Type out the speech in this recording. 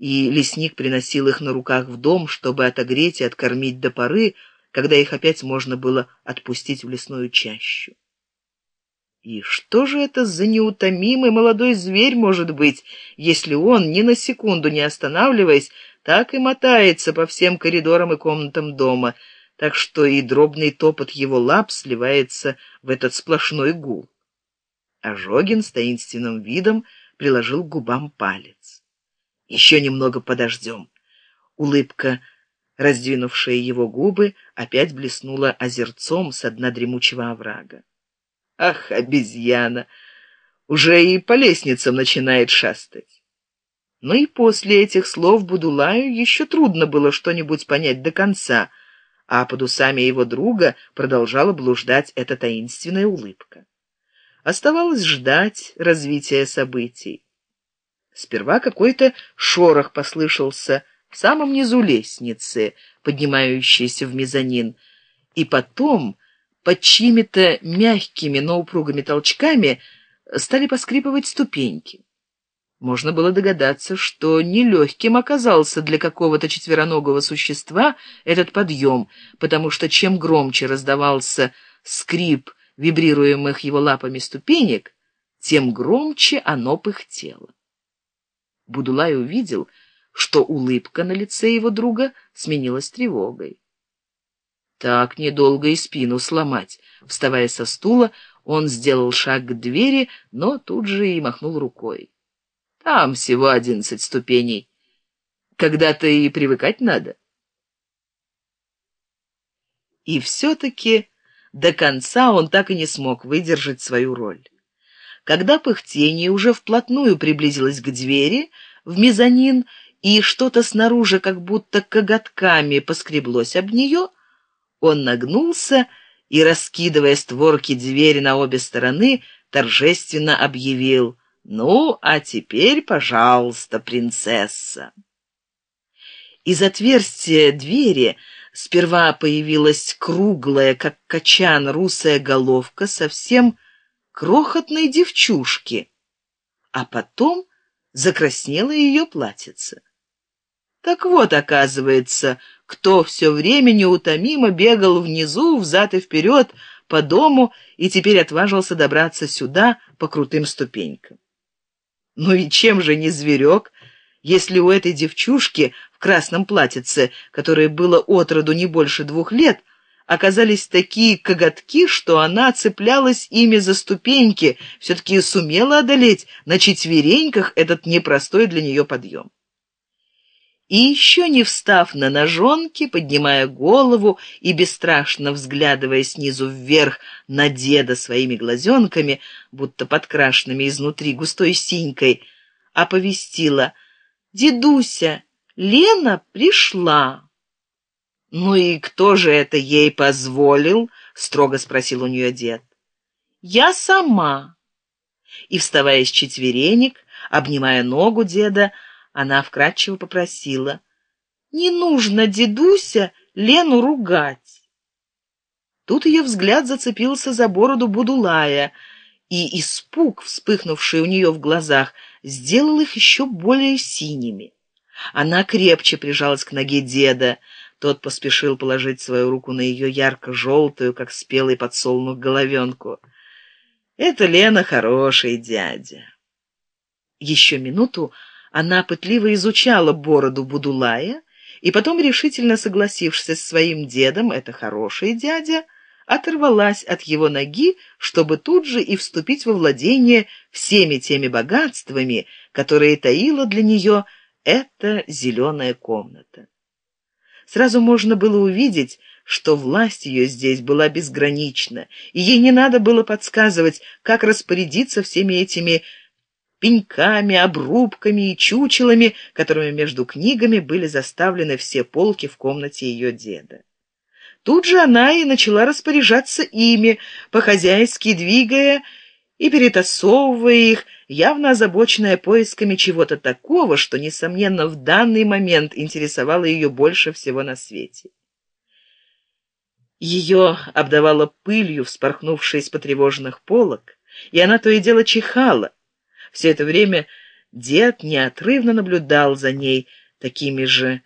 и лесник приносил их на руках в дом, чтобы отогреть и откормить до поры, когда их опять можно было отпустить в лесную чащу. И что же это за неутомимый молодой зверь может быть, если он, ни на секунду не останавливаясь, так и мотается по всем коридорам и комнатам дома, так что и дробный топот его лап сливается в этот сплошной гул. Ожогин с таинственным видом приложил к губам палец. Еще немного подождем. Улыбка, раздвинувшая его губы, опять блеснула озерцом с дна дремучего оврага. Ах, обезьяна! Уже и по лестницам начинает шастать. Но и после этих слов Будулаю еще трудно было что-нибудь понять до конца, а под усами его друга продолжала блуждать эта таинственная улыбка. Оставалось ждать развития событий. Сперва какой-то шорох послышался в самом низу лестницы, поднимающейся в мезонин, и потом под чьими-то мягкими, но упругими толчками стали поскрипывать ступеньки. Можно было догадаться, что нелегким оказался для какого-то четвероногого существа этот подъем, потому что чем громче раздавался скрип вибрируемых его лапами ступенек, тем громче оно пыхтело. Будулай увидел, что улыбка на лице его друга сменилась тревогой. Так недолго и спину сломать. Вставая со стула, он сделал шаг к двери, но тут же и махнул рукой. Там всего одиннадцать ступеней. Когда-то и привыкать надо. И все-таки до конца он так и не смог выдержать свою роль. Когда пыхтение уже вплотную приблизилось к двери, в мезонин, и что-то снаружи как будто коготками поскреблось об нее, он нагнулся и, раскидывая створки двери на обе стороны, торжественно объявил «Ну, а теперь, пожалуйста, принцесса». Из отверстия двери сперва появилась круглая, как качан, русая головка совсем крохотной девчушки, а потом закраснела ее платьице. Так вот, оказывается, кто все время неутомимо бегал внизу, взад и вперед, по дому, и теперь отважился добраться сюда по крутым ступенькам. Ну и чем же не зверек, если у этой девчушки в красном платьице, которое было от роду не больше двух лет, оказались такие коготки, что она цеплялась ими за ступеньки, все-таки сумела одолеть на четвереньках этот непростой для нее подъем. И еще не встав на ножонки, поднимая голову и бесстрашно взглядывая снизу вверх на деда своими глазенками, будто подкрашенными изнутри густой синькой, оповестила «Дедуся, Лена пришла». «Ну и кто же это ей позволил?» — строго спросил у нее дед. «Я сама». И, вставая с четверенек, обнимая ногу деда, она вкратчиво попросила. «Не нужно, дедуся, Лену ругать». Тут ее взгляд зацепился за бороду Будулая, и испуг, вспыхнувший у нее в глазах, сделал их еще более синими. Она крепче прижалась к ноге деда, тот поспешил положить свою руку на ее ярко-желтую, как спелый подсолнух, головенку. «Это Лена хороший дядя». Еще минуту она пытливо изучала бороду Будулая, и потом, решительно согласившись с своим дедом, это хороший дядя, оторвалась от его ноги, чтобы тут же и вступить во владение всеми теми богатствами, которые таила для нее эта зеленая комната. Сразу можно было увидеть, что власть ее здесь была безгранична, и ей не надо было подсказывать, как распорядиться всеми этими пеньками, обрубками и чучелами, которыми между книгами были заставлены все полки в комнате ее деда. Тут же она и начала распоряжаться ими, по-хозяйски двигая и перетасовывая их, явно озабоченная поисками чего-то такого, что, несомненно, в данный момент интересовало ее больше всего на свете. Ее обдавало пылью, вспорхнувшей из потревоженных полок, и она то и дело чихала. Все это время Дед неотрывно наблюдал за ней такими же